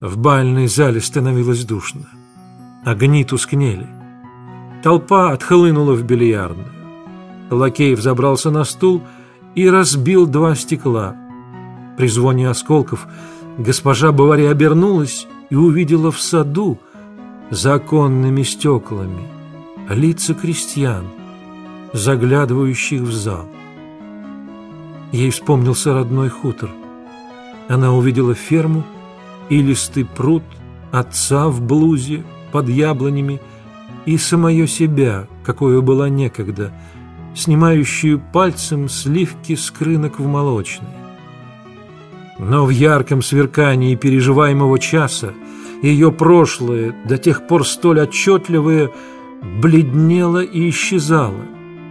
В бальной зале становилось душно. Огни тускнели. Толпа отхлынула в бильярдную. Лакей взобрался на стул и разбил два стекла. При звоне осколков госпожа Бавари обернулась и увидела в саду за оконными стеклами лица крестьян, заглядывающих в зал. Ей вспомнился родной хутор. Она увидела ферму, илистый пруд, отца в блузе под яблонями и самое себя, какое была некогда, снимающую пальцем сливки с крынок в молочной. Но в ярком сверкании переживаемого часа ее прошлое, до тех пор столь отчетливое, бледнело и исчезало,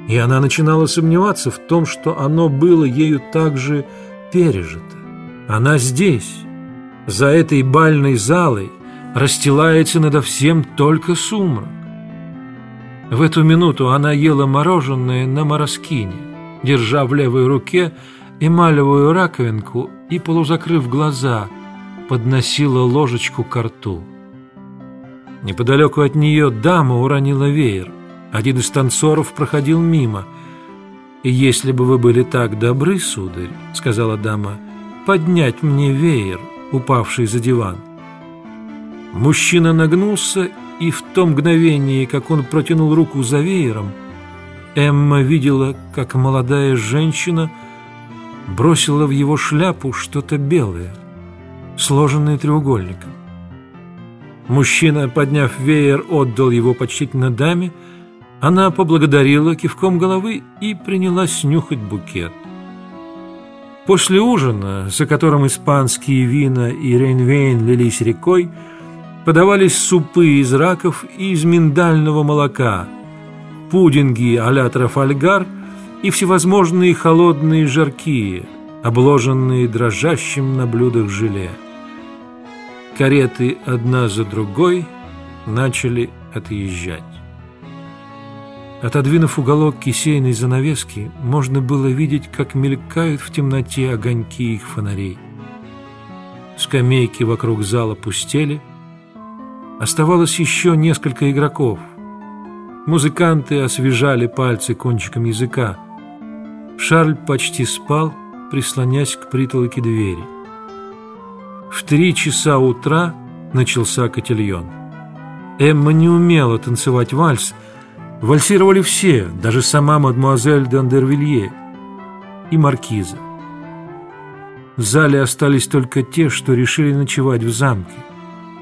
и она начинала сомневаться в том, что оно было ею также пережито. Она здесь, за этой бальной залой расстилается надо всем только сумрак. В эту минуту она ела мороженое на мороскине, держа в левой руке эмалевую раковинку и, полузакрыв глаза, подносила ложечку к рту. Неподалеку от нее дама уронила веер. Один из танцоров проходил мимо. «И если бы вы были так добры, сударь, — сказала дама, — поднять мне веер, упавший за диван. Мужчина нагнулся, и в то мгновение, как он протянул руку за веером, Эмма видела, как молодая женщина бросила в его шляпу что-то белое, сложенное треугольником. Мужчина, подняв веер, отдал его почтительно даме, она поблагодарила кивком головы и принялась нюхать букет. После ужина, за которым испанские вина и рейнвейн лились рекой, подавались супы из раков и из миндального молока, пудинги а-ля Трафальгар и всевозможные холодные жаркие, обложенные дрожащим на блюдах желе. Кареты одна за другой начали отъезжать. Отодвинув уголок кисейной занавески, можно было видеть, как мелькают в темноте огоньки их фонарей. Скамейки вокруг зала пустели. Оставалось еще несколько игроков. Музыканты освежали пальцы кончиком языка. Шарль почти спал, прислонясь к притолоке двери. В три часа утра начался котельон. Эмма не умела танцевать вальс – Вальсировали все, даже сама мадемуазель Дандервилье и маркиза. В зале остались только те, что решили ночевать в замке.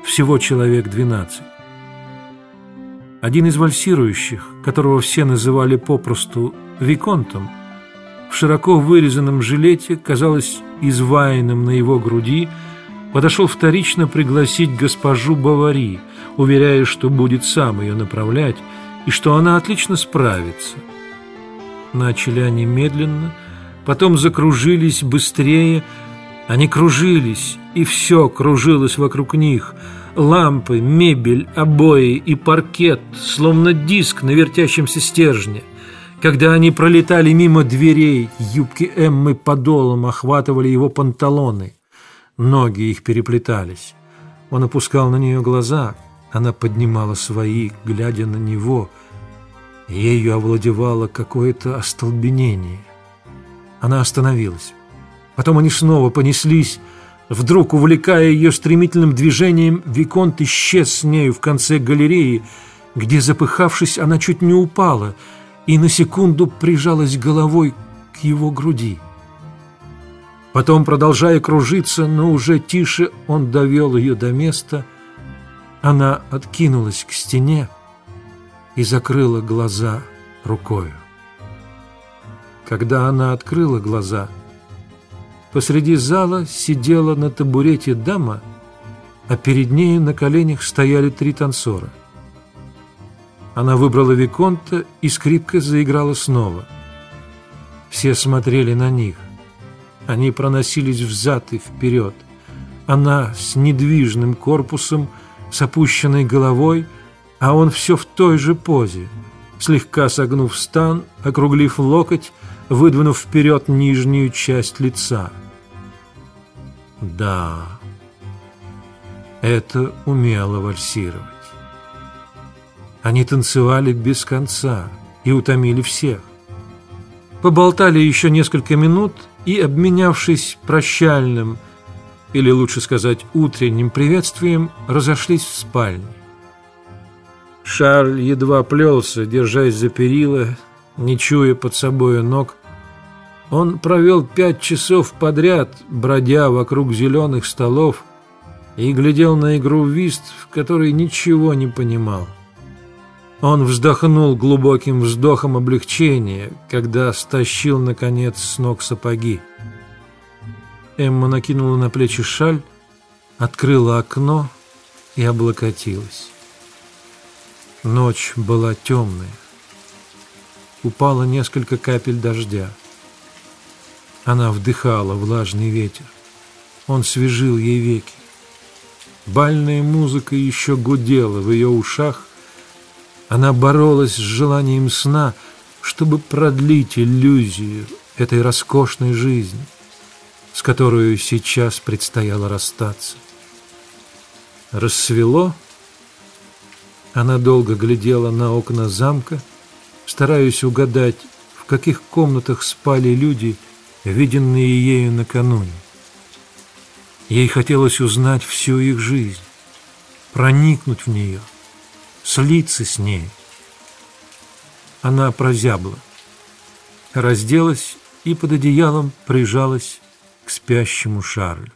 Всего человек двенадцать. Один из вальсирующих, которого все называли попросту Виконтом, в широко вырезанном жилете, казалось, изваянном на его груди, подошел вторично пригласить госпожу Бавари, уверяя, что будет сам ее направлять, и что она отлично справится. Начали они медленно, потом закружились быстрее, они кружились, и все кружилось вокруг них. Лампы, мебель, обои и паркет, словно диск на вертящемся стержне. Когда они пролетали мимо дверей, юбки Эммы подолом охватывали его панталоны. Ноги их переплетались. Он опускал на нее глаза, она поднимала свои, глядя на него. Ею овладевало какое-то остолбенение. Она остановилась. Потом они снова понеслись. Вдруг, увлекая ее стремительным движением, Виконт исчез с нею в конце галереи, где, запыхавшись, она чуть не упала и на секунду прижалась головой к его груди. Потом, продолжая кружиться, но уже тише, он довел ее до места – она откинулась к стене и закрыла глаза рукою. Когда она открыла глаза, посреди зала сидела на табурете дама, а перед нею на коленях стояли три танцора. Она выбрала Виконта, и скрипка заиграла снова. Все смотрели на них. Они проносились взад и вперед. Она с недвижным корпусом – с опущенной головой, а он все в той же позе, слегка согнув стан, округлив локоть, выдвинув вперед нижнюю часть лица. Да, это умело вальсировать. Они танцевали без конца и утомили всех. Поболтали еще несколько минут и, обменявшись прощальным, или лучше сказать утренним приветствием, разошлись в спальне. Шарль едва плелся, держась за перила, не чуя под собою ног. Он провел пять часов подряд, бродя вокруг зеленых столов, и глядел на игру в вист, в которой ничего не понимал. Он вздохнул глубоким вздохом облегчения, когда стащил, наконец, с ног сапоги. Эмма накинула на плечи шаль, открыла окно и облокотилась. Ночь была темная. Упало несколько капель дождя. Она вдыхала влажный ветер. Он свежил ей веки. Бальная музыка еще гудела в ее ушах. Она боролась с желанием сна, чтобы продлить иллюзию этой роскошной жизни, с которой сейчас предстояло расстаться. Рассвело. Она долго глядела на окна замка, стараясь угадать, в каких комнатах спали люди, виденные ею накануне. Ей хотелось узнать всю их жизнь, проникнуть в нее, слиться с ней. Она прозябла, разделась и под одеялом прижалась к спящему Шарлю.